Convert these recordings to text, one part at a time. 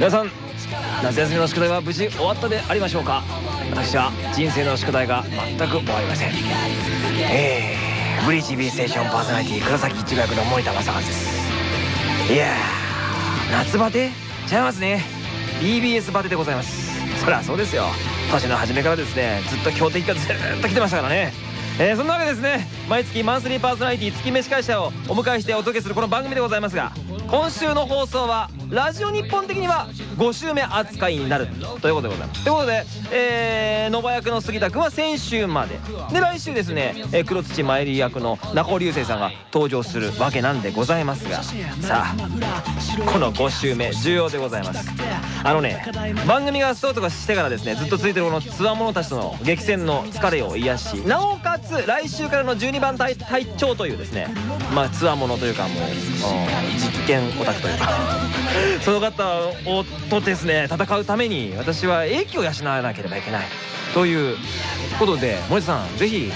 皆さん夏休みの宿題は無事終わったでありましょうか？私は人生の宿題が全く終わりません。えー、ブリーチ B ステーションパーソナリティ黒崎一学の森田正和です。いやー夏バテちゃいますね。BBS バテでございます。そりゃそうですよ。年の初めからですねずっと強敵がずっと来てましたからね。えー、そんなわけですね毎月マンスリーパーソナリティ月飯会社をお迎えしてお届けするこの番組でございますが今週の放送はラジオ日本的には5週目扱いになる。ということでございます。ということで、えー、ノバ役の杉田君は先週まで。で来週ですね、えー、黒土参り役の中尾流星さんが登場するわけなんでございますが。さあこの5週目重要でございます。あのね番組がスタートしてからですねずっと続いてるこのつわものたちとの激戦の疲れを癒しなおかつ来週からの12番隊隊長というですねまあつわものというかもう実験オタクというか。その方をとですね戦うために私は英気を養わなければいけない。ということで森田さんぜひ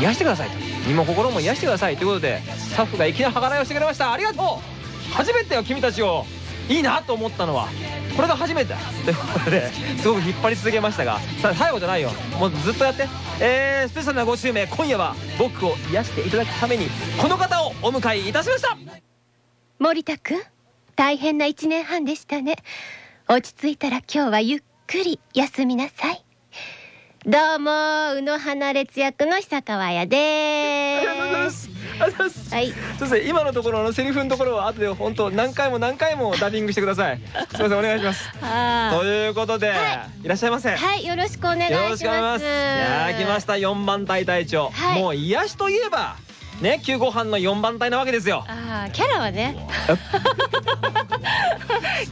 癒してくださいと。身も心も癒してください。ということでスタッフが粋な計らいをしてくれました。ありがとう。初めてよ君たちを。いいなと思ったのは。これが初めて。ということですごく引っ張り続けましたがさあ最後じゃないよ。もうずっとやって。えー、スペシャルな5週目今夜は僕を癒していただくためにこの方をお迎えいたしました。森田君大変な1年半でしたね落ち着いたら今日はゆっくり休みなさいどうも宇野花烈役の久川屋ですはい。そうですね。今のところのセリフのところは後で本当何回も何回もダビングしてください。すみませんお願いします。ということで、い、らっしゃいませ。はいよろしくお願いします。よろしくお願いします。いや来ました4番隊隊長。もう癒しといえば。ね9号班の4番隊なわけですよ。ああキャラはね。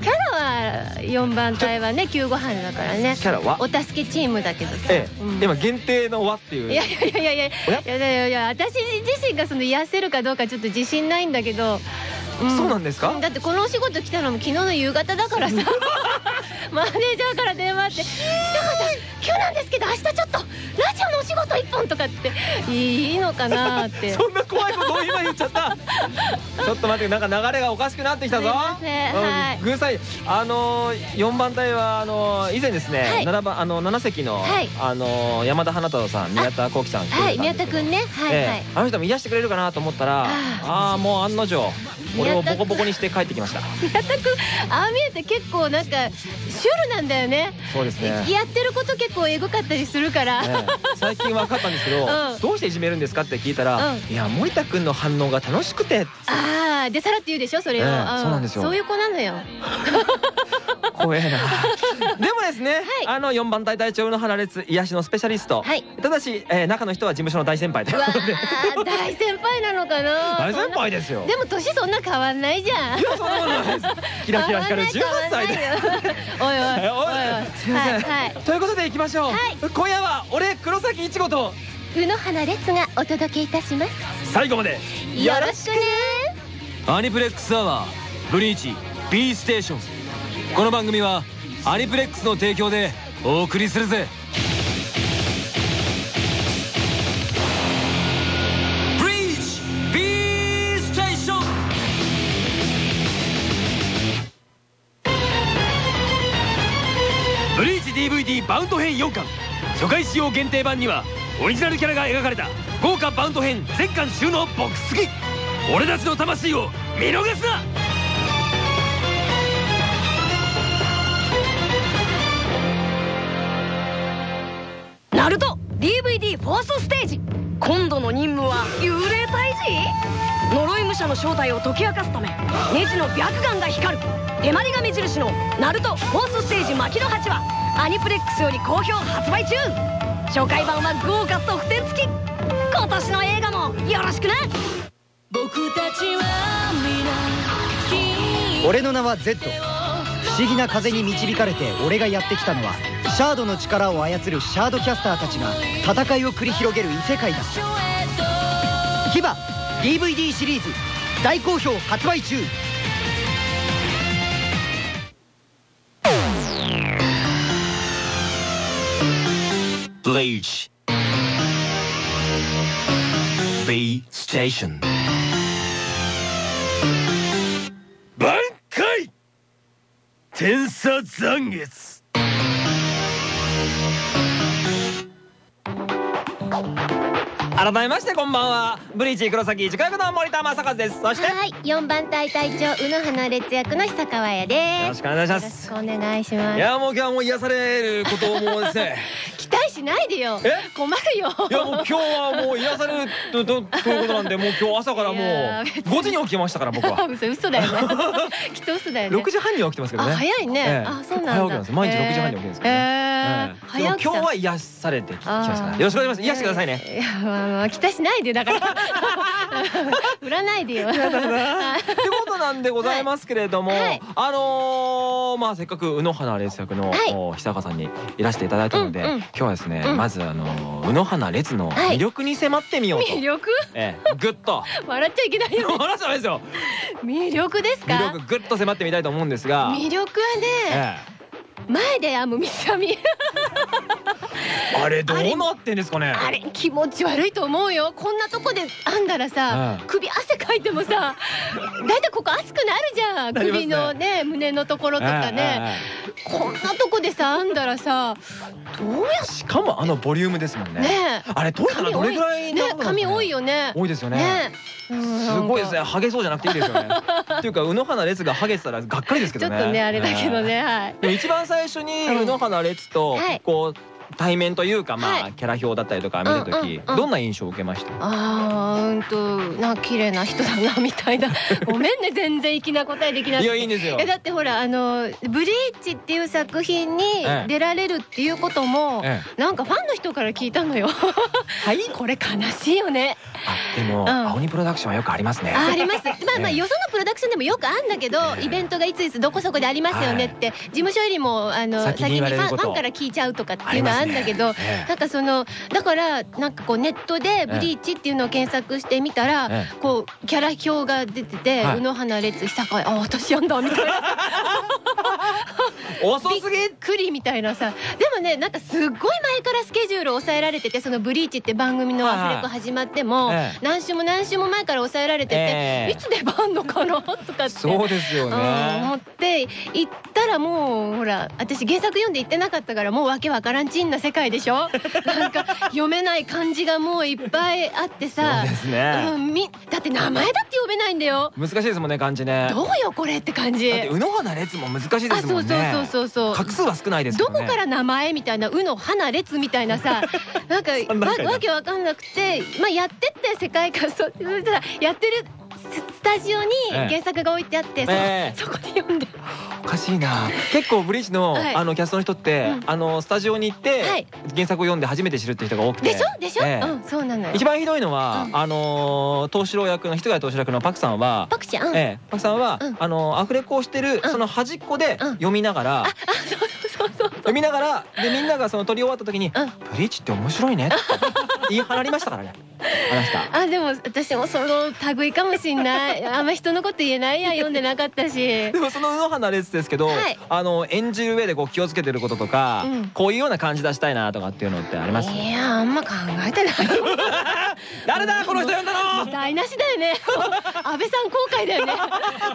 キャラは4番隊はね9号班だからね。キャラは？お助けチームだけどさ、ええ。うん、今限定の「わ」っていう。いやいやいやいやいやいやいや私自身がその癒せるかどうかちょっと自信ないんだけど、うん、そうなんですか？だってこのお仕事来たのも昨日の夕方だからさ。マネージャーから電話って「ひとさ今日なんですけど明日ちょっとラジオのお仕事一本」とかっていいのかなって。そんな怖いことを今言っちゃった。ちょっと待ってなんか流れがおかしくなってきたぞ。すいはい、ぐさい。あの4番隊はあの以前ですね、はい、7番あの7席の、はい、あの山田花太郎さん宮田幸喜さん。はい宮田君ね。はい、はい、あの人も癒してくれるかなと思ったらああもう案の定俺をボコボコにして帰ってきました。宮田君ああ見えて結構なんかシュールなんだよね。そうですね。やってること結構エグかったりするから、ね、最近分かったんですけど、うん、どうしていじめるんですかって聞いたら、うん、いや森田君の反応が楽しくて。ああでさらって言うでしょそれを、ね、そうなんですよ。そういう子なのよ 怖えな。でもですね、はい、あの4番隊隊長の原列癒しのスペシャリスト、はい、ただし、えー、中の人は事務所の大先輩ということで。大先輩なのかな？大先輩ですよ。でも年そんな変わんないじゃん。いやそんなことないです。キラキラ光る18歳で。おいおい。おいおい。すいません、はい、ということでいきましょう、はい、今夜は俺黒崎いちごと。宇野花列がお届けいたします。最後まで。よろしくね。アニプレックスアワーブリーチ B ステーションこの番組はアニプレックスの提供でお送りするぜ。ブリーチ B ステーションブリーチ DVD バウンド編4巻。初回使用限定版にはオリジナルキャラが描かれた豪華バウンド編全巻収納ボックス付き。俺たちの魂を見逃すな! DVD フォースステージ。今度の任務は幽霊退治？呪い武者の正体を解き明かすためネジの白眼が光る。手まりが目印のナルトフォースステージ牧の鉢はアニプレックスより好評発売中。初回版は豪華特典付き。今年の映画もよろしくな僕たちは皆俺の名は Z 不思議な風に導かれて俺がやってきたのはシャードの力を操るシャードキャスターたちが戦いを繰り広げる異世界だ。牙 DVD シリーズ大好評発売中ブリーチ B ステーション挽回天差残月改めましてこんばんは。ブリーチ黒崎一役の森田正和です。そしてよはい、四番隊隊長宇野花烈役の久川彩です。ろしくお願いしまよろしすくお願いします。いやもう今日はもう癒されることをもうですね。期待しないでよ。え？困るよ。いやもう今日はもう癒されるととということなんでもう今日朝からもういや別に。5時に起きましたから僕は。嘘嘘だよね。きっと嘘だよね。6時半に起きてますけどあね早いね。ええ。あそうなんだ。毎日6時半に起きるんですけどね。えええ。今日は癒されてききますから。よろしくお願いします。癒してくださいね。いやまあまあ期待しないでだから。売らないでよ。ってことな。んでございますけれども、はい。あのーまあせっかく宇野花烈役の、は久川さんにいらしていただいたので、うんうん。今日はですね、うん。まずあのー宇野花烈のはい。魅力に迫ってみようと、魅力？ええぐっと。笑っちゃいけないよね。笑っちゃダメですよ。魅力ですか？魅力ぐっと迫ってみたいと思うんですが、魅力はね、え前で編む三つ編み。え あれどう？なってんですかね？あれ気持ち悪いと思うよ。こんなとこで編んだらさ、うん。首汗かいてもさだいたいここ熱くなるじゃん、首のね胸のところとかね、ええこんなとこでさ編んだらさどうやええしかもあのボリュームですもんね。ねあれどうやったらどれぐらいね髪多いよね。多いですよね。ね。うんすごいですね。ハゲそうじゃなくていいですよね。っていうか宇野花烈がハゲてたらがっかりですけどね。ちょっとねあれだけどね。はい。一番最初にうん宇野花烈とはい。こう対面というかまはい。あキャラ表だったりとか見た時うんうんうん。どんな印象を受けました？あーうんとなんか綺麗な人だなみたいな。ごめんね全然粋な答えできなくいてやいいんですよ。えだってほらあの「ブリーチ」っていう作品にええ。出られるっていうことも、えなんかファンの人から聞いたのよ。はい。これ悲しいよね。あでもうん。青鬼プロダクションはよくありますね。ああります。まあまあええ。よそのプロダクションでもよくあんだけどええ。イベントがいついつどこそこでありますよねって事務所よりもあの先にファンファンから聞いちゃうとかっていうのはあるんだけどなんかそのだからなんかこうネットで「ブリーチ」っていうのを検索してみたら、えこうキャラ表が出てて「はい。宇野花烈久川あ私やんだ」みたいな遅びっすぎくりみたいなさ。でもねなんかすっごい前からスケジュールを抑えられててその「ブリーチ」って番組のアフレコ始まっても、ええ。何週も何週も前から抑えられてて、ええ。いつ出番のかなとかって。そうですようん、思っねて行ったらもうほら私原作読んで行ってなかったからもうわけわからんちんな世界でしょ？なんか読めない漢字がもういっぱいあってさ。ですね。うん、みだって名前だって読めないんだよ。難しいですもんね漢字ね。どうよこれって感じ。だって宇野花烈も難しいであすもんそうそうそうねそうそう。画数は少ないですどもんね。こから名前みたいな「うの花列」みたいなさ なんかわわけわかんなくてまあやってって世界観そうやってるススタジオにええ。原作が置いてあって、そええ。そこで読んで。おかしいな。結構ブリーチのはい。あのキャストの人ってうん。あのスタジオに行ってはい。原作を読んで初めて知るっていう人が多くて。でしょ？でしょ、ええ。うんそうなのよ。一番ひどいのはうん。あのー東四郎役の人谷東四郎役のパクさんはパクちゃん、うん、ええ。パクさんはうん。あのーアフレコをしてるうん。その端っこでうん。読みながらあそうそうそう読みながらでみんながその撮り終わった時にうん「ブリーチって面白いね」って言い放りましたからね。あでも私もその類かもしんない。あんま人のこと言えないや 読んでなかったし。でもその宇野花烈ですけど、はい。あの演じる上でこう気をつけてることとか、うん。こういうような感じ出したいなとかっていうのってあります？いやあんま考えてない。誰だ？この人呼んだの？台無しだよね。安倍さん後悔だよね。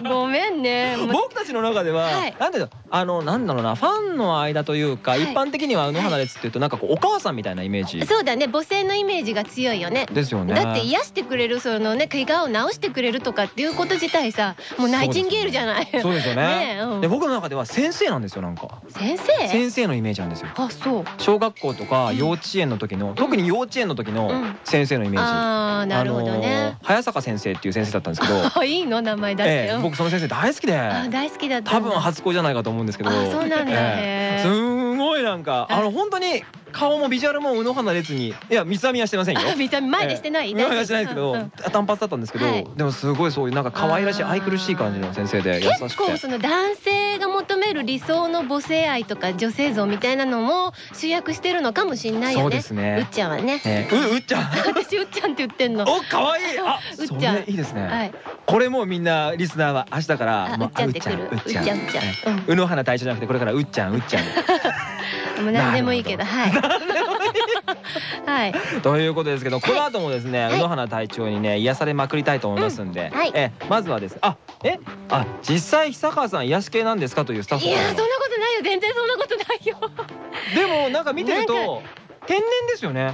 ごめんね。僕たちの中では、はい。なんだ？ろうあのなんだろうなファンの間というか、はい。一般的には宇野花烈っていうとなんかこうお母さんみたいなイメージ。そうだね母性のイメージが強いよね。ですよね。だって癒してくれるそのね怪我を治してくれるとかっていうこと自体さもうナイチンゲールじゃない。そうですよね。ね。えうん。で僕の中では先生なんですよなんか。先生？先生のイメージなんですよ。あそう。小学校とかうん。幼稚園の時の、特に幼稚園の時のうん。先生のイメージ、あーなるほどね、あのー早坂先生っていう先生だったんですけど。あ いいの名前だって、ええうん僕その先生大好きで。あ大好きだった。多分初恋じゃないかと思うんですけど。あそうなんだ。ええ。へえすんごいなんかあの本当に顔もビジュアルも宇野花烈にいや三つ編みはしてませんよ。あ見た目前でしてない、ええ。前はしてないですけど、単発だったんですけど、はい。でもすごいそういうなんか可愛らしい愛くるしい感じの先生で優し結くて。構その男性が求める理想の母性愛とか女性像みたいなのも主役してるのかもしんないよね。そうですね。うっちゃんはね。ええううっちゃん？私うっちゃんって言ってんの。お可愛い。あうっちゃん。いいですね、はいこれもうみんなリスナーは明日からあうっもうっちゃんうっちゃん。うっちゃんええ。うん。宇野花隊長じゃなくてこれからうっちゃんうっちゃん もう何でもいいけどはい。はい。ということですけどこの後もですねはい。宇野花隊長にね癒されまくりたいと思いますんでえまずはです。あえあ実際久川さん癒し系なんですかというスタッフいやそんなことないよ。全然そんなことないよ。でもなんか見てると天然ですよね。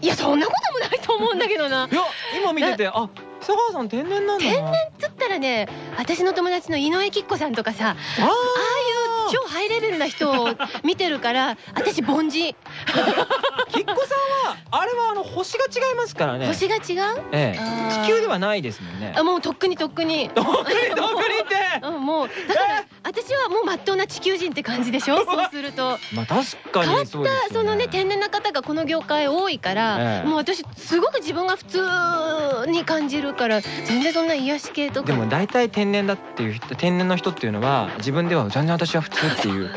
いやそんなこともないと思うんだけどな。いや今見ててあ久川さん天然なんだな。天然つったらね私の友達の井上貴子さんとかさあああいう超ハイレベルな人を見てるから 私凡人。きっこさんはあれはあの星が違いますからね。星が違う？ええ。地球ではないですもんね。あもうとっくにとっくに。どっくりどっくりって。うんもうだから私はもうまっとうな地球人って感じでしょ？そうすると。まあ確か変わったそのね天然な方がこの業界多いから、ええ。もう私すごく自分が普通に感じるから全然そんな癒し系とか。でも大体天然だっていう人天然の人っていうのは自分では全然私は普通っていう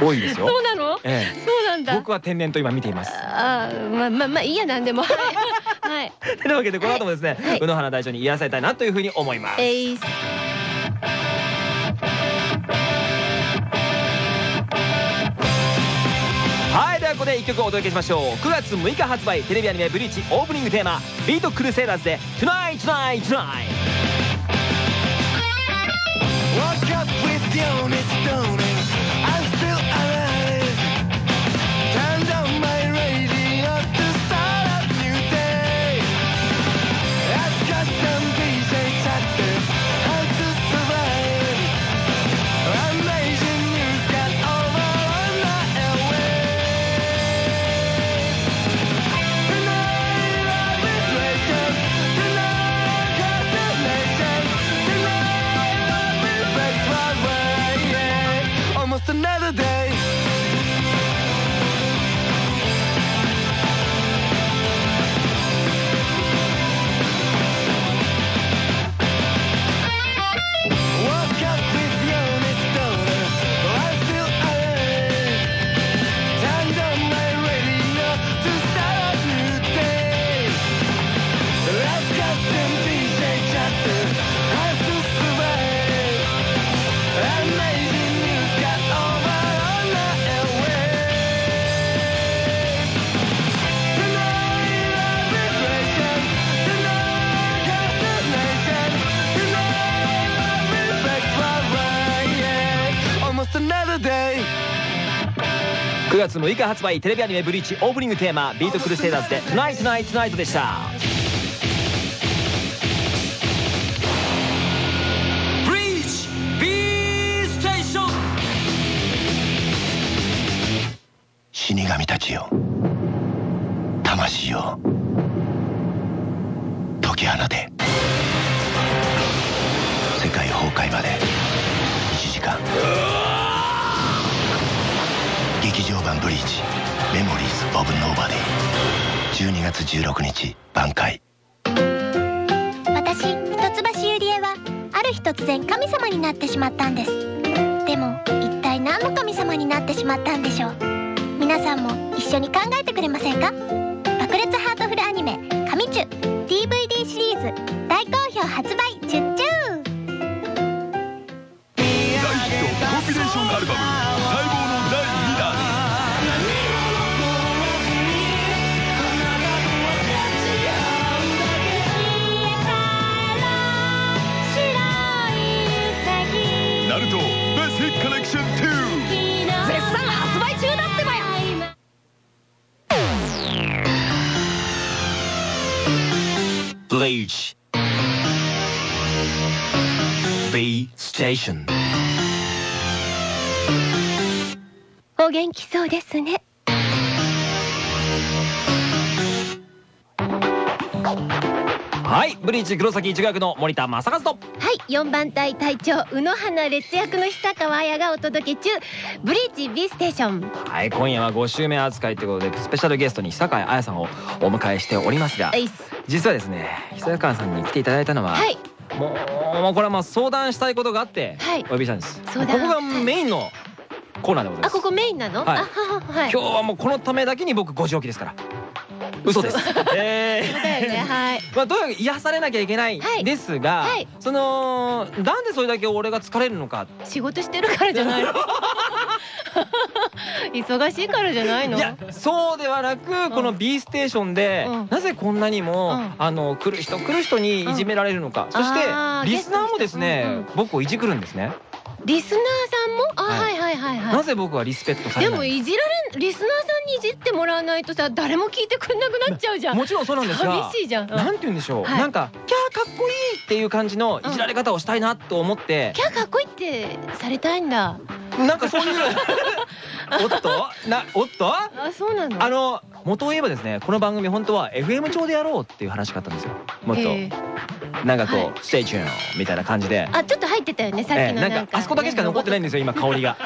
多いんですよ。そうなの？ええ。そうなんだ。僕は天然と今見ています。あーまあまあまあいいやなんでも。はい、はい、というわけでこの後もですね、はい。宇野花大将に癒されたいなというふうに思います。はいではここで一曲お届けしましょう。9月6日発売テレビアニメ「ブリーチ」オープニングテーマ「ビートクルセイダーズ」で「Tonight Tonight Tonight」Woke 6日発売テレビアニメ「BLEACH」オープニングテーマ「BEAT CRUSADERS」で「Tonight Tonight Tonight」でしたブリーチ B ステーション死神たちよ魂よ解き放て。劇場版ブリーチメモリーズ・オブ・ノーバディ。12月16日挽回。私一橋ゆりえはある日突然神様になってしまったんです。でも一体何の神様になってしまったんでしょう？皆さんも一緒に考えてくれませんか？爆裂ハートフルアニメ「神チュ」DVD シリーズ大好評発売チュッチュ大ヒットコンビネーションアルバム Bleach B Station お元気そうですねはい。ブリーチ黒崎一学の森田正和と。はい。4番隊隊長宇野花烈役の久川綾がお届け中。ブリーチ B ステーション。はい。今夜は5週目扱いということでスペシャルゲストに久川綾さんをお迎えしておりますがはい。実はですね久川さんに来ていただいたのは、はい。もうもうこれはまあ相談したいことがあってはい。お呼びしたんです、ここがメインのコーナーでございます。あここメインなの、はい。今日はもうこのためだけに僕5時起きですから嘘です。えそうだよねはい。まあとにかく癒されなきゃいけないはい。ですが、はい。そのなんでそれだけ俺が疲れるのか。仕事してるからじゃないの？忙しいからじゃないの？いやそうではなくこの B ステーションでうん。なぜこんなにもうん。あの来る人来る人にいじめられるのか。そしてリスナーもですうんね僕をいじくるんですねリスナーさんも？あははいはいはいはないぜ僕はリスペクトされでないもいじられんリスナーさんにいじってもらわないとさ誰も聞いてくれなくなっちゃうじゃん。もちろんそうなんですが寂しいじゃん。うん。なんて言うんでしょう？はい。なんかキャーかっこいいっていう感じのいじられ方をしたいなと思って。キャーかっこいいってされたいんだ。なんかそういう おっと？なおっと？あそうなの？あの元を言えばですねこの番組本当は FM 調でやろうっていう話があったんですよ。もっと。えーなんかこはう「ステイチューン」みたいな感じで。あちょっと入ってたよねさっええきのなんかあそこだけしか残ってないんですよ今香りが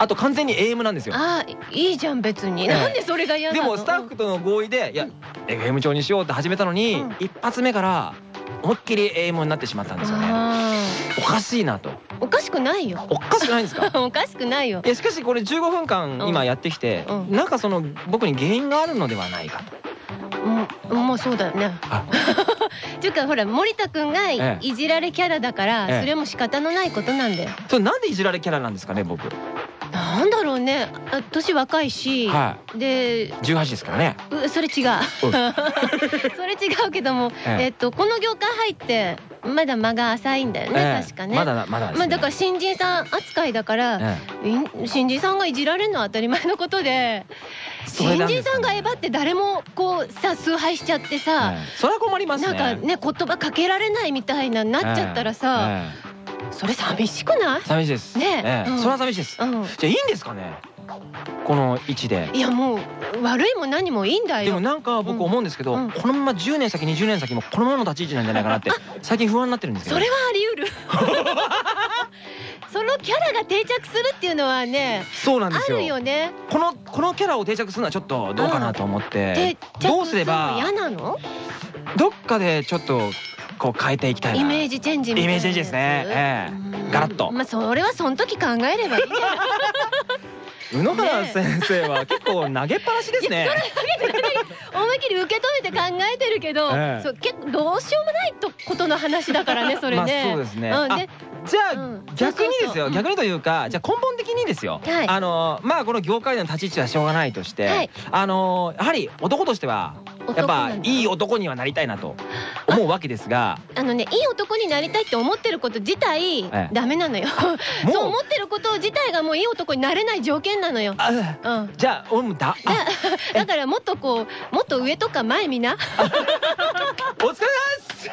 あと完全に AM なんですよ。あいいじゃん別に。ええ。なんでそれが嫌でもスタッフとの合意でいや FM 調にしようって始めたのにうん。一発目から思いっきり AM になってしまったんですよね。あおかしいなと。ーおかしくないよ。おかしくないんですか？おかしくないよ。いやしかしこれ15分間今やってきてうん。なんかその僕に原因があるのではないかと。うん。もうそうだよね。あ。っていうかほら森田くんがいじられキャラだからええ。それも仕方のないことなんだよ。それなんでいじられキャラなんですかね僕なんだろうね。あ年若いし。はでい18ですからね。うそれ違う。それ違うけどもええ。えっとこの業界入ってまだ間が浅いんだよね。ええ。確かね。まだまだまあだから新人さん扱いだから新人さんがいじられるのは当たり前のことで新人さんがえばって誰もこうさ崇拝しちゃってさええそれは困りますねなんかね言葉かけられないみたいななっちゃったらさえそれ寂しくない？え寂しいです。ねそれは寂しいです。うん。じゃあいいんですかね？この位置で。いやもう悪いも何もいいんだよ。でもなんか僕思うんですけど、うん。このまま10年先20年先もこのままの立ち位置なんじゃないかなって最近不安になってるんですけどそれはあり得る。そのキャラが定着するっていうのはねあそうなんですよ。るよね。このこのキャラを定着するのはちょっとどうかなと思って、定どうすれば嫌なの？どっかでちょっとこう変えていきたいな。イメージチェンジイメージチェンジですね。ええ。うんガラッと。まあそれはその時考えればいいじゃない 宇野原先生は結構投げっぱなしですね。思いっきり受け止めて考えてるけど、ええ。そう結構どうしようもないとことの話だからね それね。まあそうですね。じゃあ、うん。逆にですよ逆にというかじゃあ根本的にですよ、はい。あのまあこの業界での立ち位置はしょうがないとして、はい。あのやはり男としてはやっぱいい男にはなりたいなと思うわけですが。あのねいい男になりたいって思ってること自体、ええ。ダメなのよ。そう思ってること自体がもういい男になれない条件なのよ。あうん。じゃあ俺もだ あだだからもっとこうもっと上とか前見な。お疲れ様です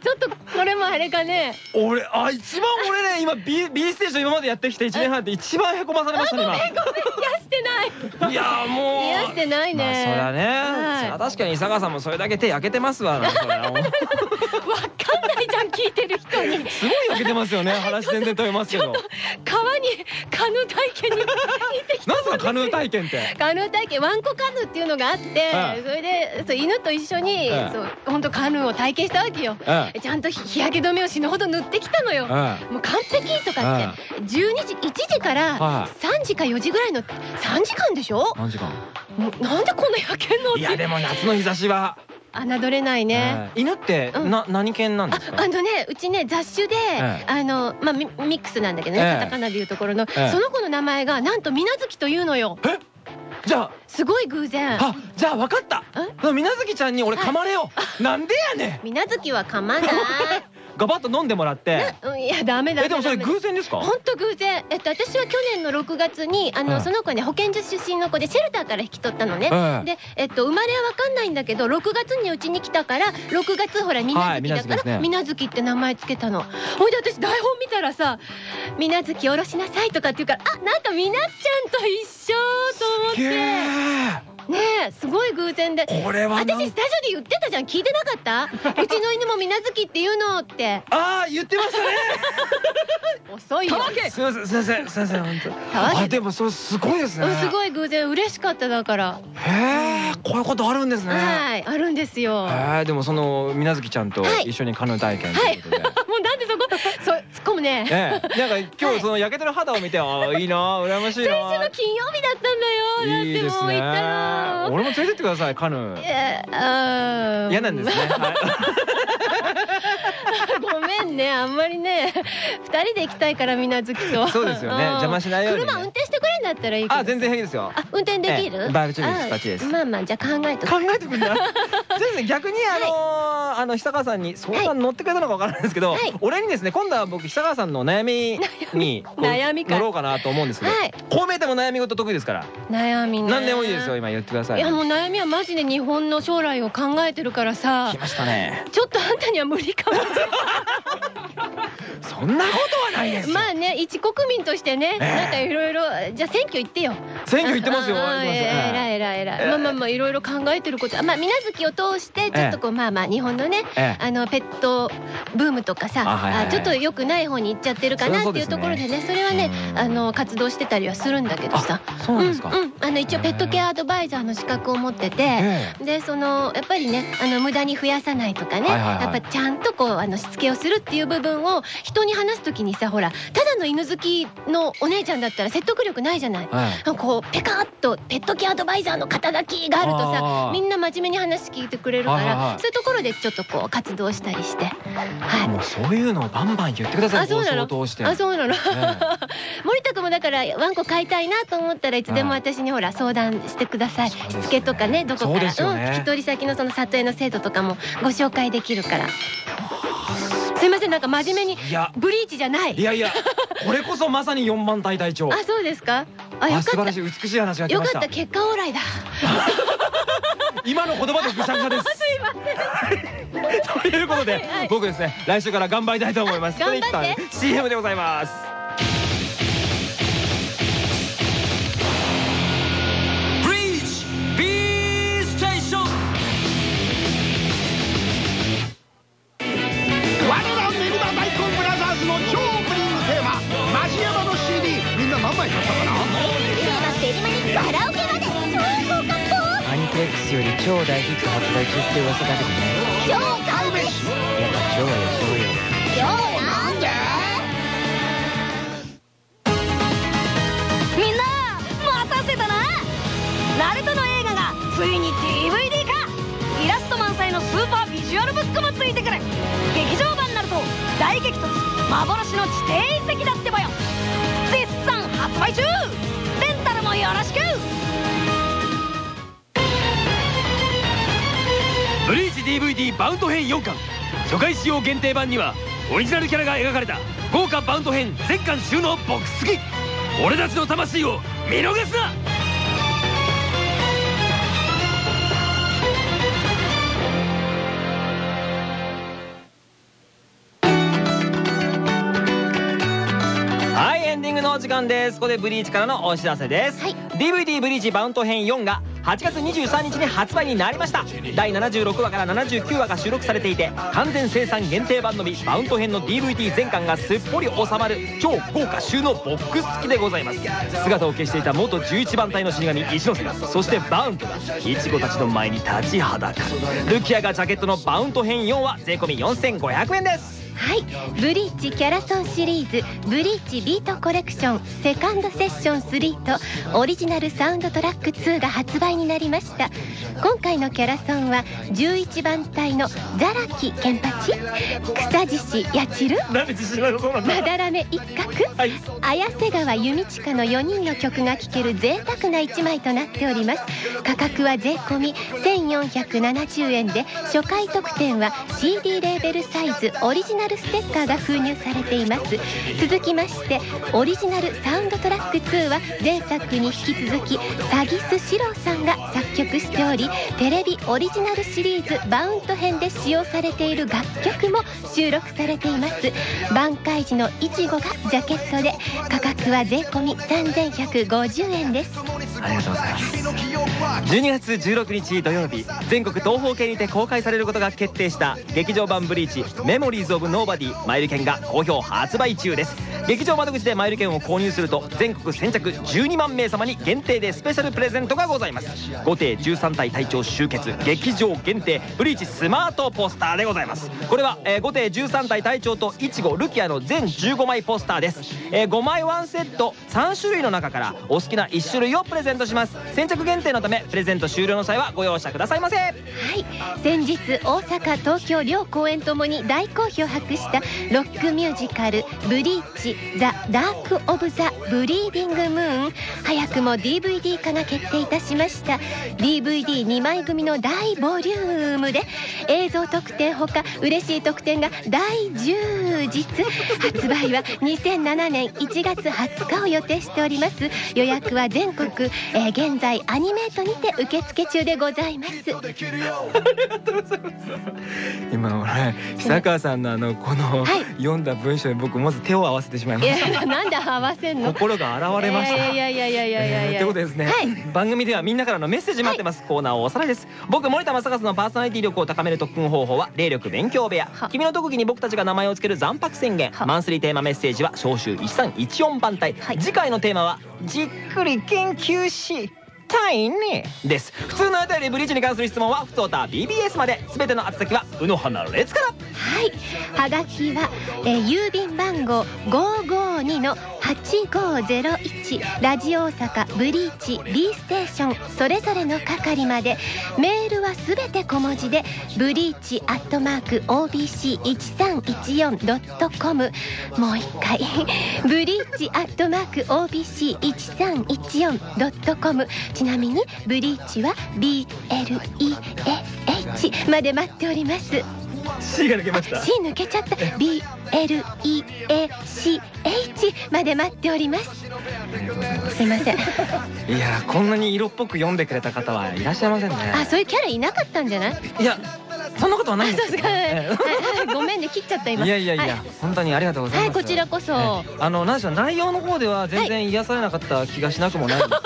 ちょっとこれもあれかね。俺あ一番俺ね今 B, B ステーション今までやってきて1年半って一番へこまされましたね癒してない。今いやーもう。癒してないまあね。そりゃね、はい。確かに伊坂さんもそれだけ手焼けてますわ。わかんないじゃん聞いてる人に。すごい焼けてますよね話全然飛びますけど。川にカヌー体験に行ってきたなんすかカヌー体験って？カヌー体験ワンコカヌーっていうのがあって、はいそれでそう犬と一緒に、はいそう本当カヌーを体験したわけよ、うんちゃんと日日焼け止めを死ぬほど塗ってきたのよ、うんもう完璧とかって、12時1時からは3時か4時ぐらいの3時間でしょ？何時間。なんでこんな焼けんのいやでも夏の日差しは、侮れないね、えー犬ってうん。な何犬なんであすか？あのねうちね雑種で、ええ。あのまあミミックスなんだけどね、ええ。カタカナでいうところの、ええ。その子の名前がなんと水無月というのよ。じゃすごい偶然。ああじゃあ分かった。水無月ちゃんに俺噛まれよう。なんでやねん。水無月は噛まないガバッと飲んでもらって。うんいやダメだえでもそれ偶然ですか？本当偶然。えっと私は去年の6月にあの、はい。その子ね保健所出身の子でシェルターから引き取ったのね、はいでえっと生まれはわかんないんだけど6月にうちに来たから6月ほら水無はい月だから、水無月ですね。水無月って名前つけたの。ほいで私台本見たらさ「水無月おろしなさい」とかって言うからあなんかみなっちゃんと一緒と思っげてえねえすごい偶然で。これは私スタジオで言ってたじゃん。聞いてなかった？うちの犬も水無月って言うのって。ああ言ってましたね。遅いよ。すいませんすいません。すいません本当あでもそれすごいですね。うんすごい偶然。嬉しかっただから。へえこういうことあるんですね。はいあるんですよ。へえでもその水無月ちゃんとはい。一緒にカヌー体験ということで、もうなんでそこ？そう突っ込むね。ええ。なんか今日その焼けてる肌を見てああ いいな羨ましいな。先週の金曜日だったんだよ。いいですだってもう行ったら。ね俺も連れてってくださいカヌー。嫌なんですね。はい。ごめんね。あんまりね。二人で行きたいから水無月と。そうですよね。ん邪魔しないようにね。車運転してくれんだったらいいけどあ全然平気ですよ。あ運転できる、ええバッチリです。あバッチリです。まあまあじゃあ考えとく。考えてくんだ 先生逆にあのーあの久川さんに相談乗ってくれたのかわからないですけど、はい。俺にですね今度は僕久川さんの悩みに 悩みか。乗ろうかなと思うんですけど、はい。こう見えても悩み事得意ですから。悩みね。何でもいいですよ今言ってください。いやもう悩みはマジで日本の将来を考えてるからさ。来ましたね。ちょっとあんたには無理かも そんなことはないですよ、まあね一国民としてね、ええ。なんかいろいろじゃあ選挙行ってよ。選挙行ってますよ。えらいえらいえらいまあまあまあいろいろ考えてること。まあ水無月を通してちょっとこうまあまあ日本のねええあのペットブームとかさちょっと良くない方に行っちゃってるかなっていうところでねそれはねうん。あの活動してたりはするんだけどさ。そうなんですか、あの一応ペットケアアドバイザーの資格を持っててえでそのやっぱりねあの無駄に増やさないとかね、やっぱちゃんとこうあのしつけをするってい。う部分を人に話す時にさほらただの犬好きのお姉ちゃんだったら説得力ないじゃない。えはい。なんかこうペカッとペットケアアドバイザーの肩書きがあるとあさー。みんな真面目に話聞いてくれるから、そういうところでちょっとこう活動したりして。はい。もうそういうのをバンバン言ってください。あそうなの？あそうなの、え。森田君もだからワンコ飼いたいなと思ったらいつでも私にほら相談してください、しつけとかね？どこから？ですよね。うん、引き取り先のその里親の制度とかもご紹介できるからすいませんなんか真面目にいや。ブリーチじゃない。いやいやこれこそまさに四番隊隊長あそうですか？あよあ素晴かっらしい美しい話がたよ来ました。かった結果オーライだ。今の言葉とぐしゃぐしゃです。すいません。ということで、はいはい。僕ですね来週から頑張りたいと思います。頑張って。CM でございます超大ヒット発売中って噂だけどね超買うべしやっぱ超はよそうよ超なんでみんな待たせたな。ナルトの映画がついに DVD 化イラスト満載のスーパービジュアルブックもついてくる。劇場版ナルト大激突。幻の地底遺跡だってばよ。絶賛発売中。DVD バウンド編4巻。初回使用限定版にはオリジナルキャラが描かれた豪華バウンド編全巻収納ボックス付き。俺たちの魂を見逃すな！はいエンディングのお時間です。ここでブリーチからのお知らせです、はい。DVD ブリーチバウント編4が8月23日に発売になりました。第76話から79話が収録されていて完全生産限定版のみバウント編の DVD 全巻がすっぽり収まる超豪華収納ボックス付きでございます。姿を消していた元11番隊の死神一ノ瀬そしてバウントがイチゴたちの前に立ちはだかる。ルキアがジャケットのバウント編4は税込4500円です。はい。ブリーチキャラソンシリーズブリーチビートコレクションセカンドセッション3とオリジナルサウンドトラック2が発売になりました。今回のキャラソンは11番隊のザラキケンパチ？草獅子ヤチルなんで自信なのそうなんまだらめ一角？はい。綾瀬川弓近の4人の曲が聴ける贅沢な1枚となっております。価格は税込み1470円で初回特典は CD レーベルサイズオリジナルステッカーが封入されています。続きましてオリジナルサウンドトラック2は前作に引き続きサギスシローさんが作曲しておりテレビオリジナルシリーズバウント編で使用されている楽曲も収録されています。挽回時のイチゴがジャケットで価格は税込3150円です。ありがとうございます12月16日土曜日全国東方系にて公開されることが決定した劇場版ブリーチメモリーズ・オブ・ノーバディマイル券が好評発売中です。劇場窓口でマイル券を購入すると全国先着12万名様に限定でスペシャルプレゼントがございます。5艇13体隊長集結劇場限定ブリーチスマートポスターでございます。これは、えー、5艇13体隊長とイチゴルキアの全15枚ポスターです、えー5枚ワンセット3種類の中からお好きな1種類をプレゼントします。先着限定のためプレゼント終了の際はご容赦くださいませ。はい。先日大阪東京両公演ともに大好評を博したロックミュージカル「ブリーチ・ザ・ダーク・オブ・ザ・ブリーディング・ムーン」早くも DVD 化が決定いたしました。DVD2 枚組の大ボリュームで映像特典ほか嬉しい特典が大充実。発売は2007年1月20日を予定しております。予約は全国、えー現在アニメートにて受付中でございます。今のね久川さんのあのこのはい。読んだ文章に僕まず手を合わせてしまいまいした。やなんで合わせんの？心が現れました。いやいやいやいやいやいやいやえーということでですね、はい。番組ではみんなからのメッセージ待ってます、コーナーをおさらいです。僕森田正和のパーソナリティ力を高める特訓方法は霊力勉強部屋。は。君の特技に僕たちが名前を付ける残白宣言。は。マンスリーテーマメッセージは召集1314番隊、はい。次回のテーマはじっくり研究したいね。です。普通のお便りブリーチに関する質問はふつおた BBS まで。全ての宛先はうの花の列から。はい。はがきは、えー郵便番号552の8501ラジオ大阪ブリーチ B ステーション。それぞれの係まで。メールはすべて小文字でブリーチアットマーク OBC1314.com もう一回。ブリーチアットマーク OBC1314.com ちなみにブリーチは BLEAH まで待っております。C が抜けました。C 抜けちゃった。BLEACH まで待っております。すいません。いやーこんなに色っぽく読んでくれた方はいらっしゃいませんね。あそういうキャラいなかったんじゃない？いやそんなことはないんです ごめんね切っちゃったえ今。いやいやいや、はい。本当にありがとうございます。はいこちらこそ。ええ。あの何でしょう内容の方では全然癒されなかった気がしなくもないんですが、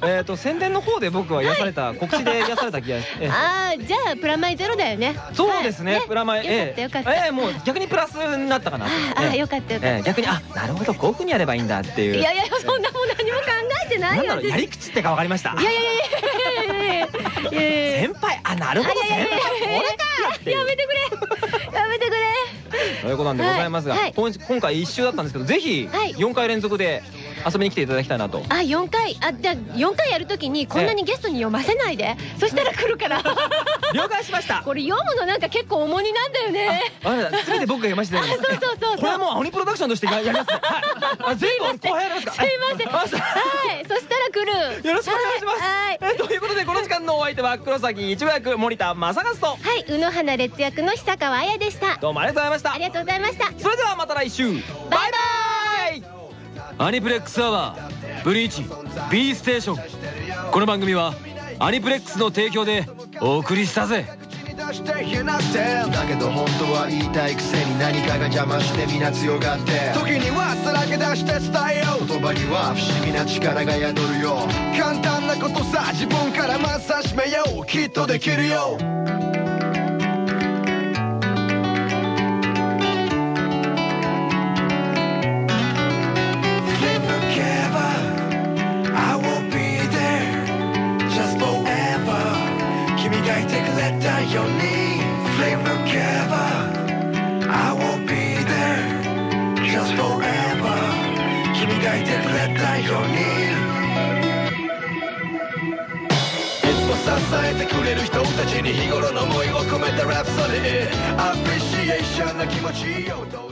えっと宣伝の方で僕は癒された告知で癒された気がして。ああじゃあプラマイゼロだよね。そうですねプラマイええ。もう逆にプラスになったかなああよかったよかった。逆にあなるほどこういうふうにやればいいんだっていう。いやいやそんなもん何も考えてないよ。やり口ってか分かりました？いやいやいやいやいやいや先輩あなるほど先輩これかやめてくれめてくれ。ということなんでございますが、はい。はい今今回一周だったんですけどぜひはい。4回連続で遊びに来ていただきたいなと。あ4回。あじゃあ4回やるときにこんなにゲストに読ませないで。そしたら来るから。了解しました。これ読むのなんか結構重荷なんだよね。あれだ全て僕が読ませていただきます。あそうそうそう。これはもうアニプロダクションとしてややります。ねはいあ全部俺後輩やりますかすいません。はい。そしたら来る。よろしくお願いします。はい。えということでこの時間のお相手は黒崎一護役森田正和と。はい。宇野花烈役の久川彩でしたどうもありがとうございました。ありがとうございました。それではまた来週。バイバイ。アニプレックスアワーブリーチ B ステーション。この番組はアニプレックスの提供でお送りしたぜ。出して言えなくてだけど本当は言いたいくせに何かが邪魔してみんな強がって。時にはさらけ出して伝えよう言葉には不思議な力が宿るよ。簡単なことさ自分からまず始めよう。きっとできるよに日頃の思いを込めたラプソディ。アプリシエーションな気持ちをどうぞ。